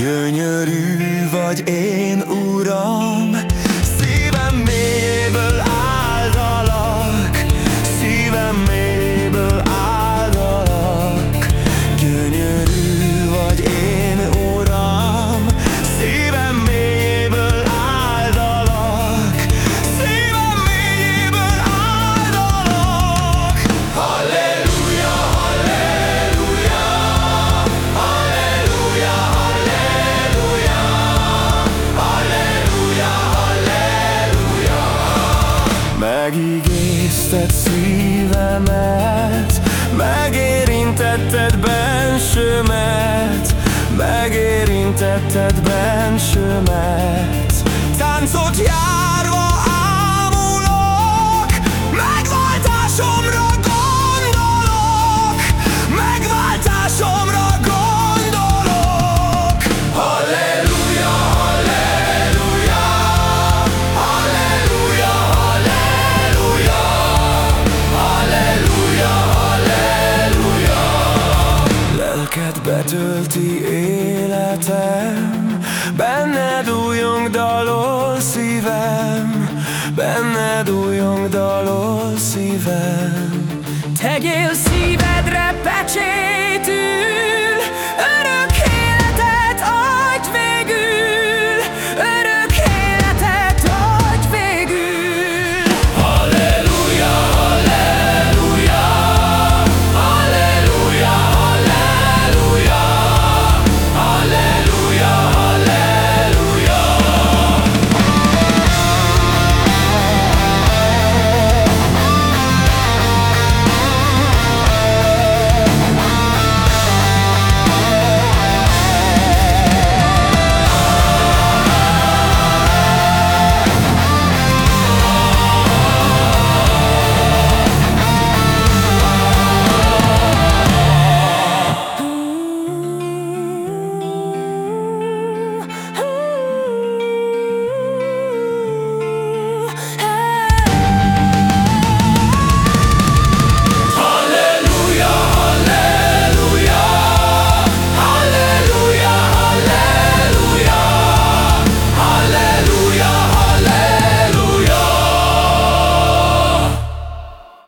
Gyönyörű vagy én, Uram, Megígézted szívemet, megérintetted bensőmet, megérintetted bensőmet. Táncot járva Lelked betölti életem, benned újjong dalol szívem, benned újjong dalol szívem. Tegyél szívedre pecsétül